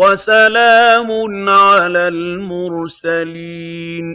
وَسَلَامٌ عَلَى الْمُرْسَلِينَ.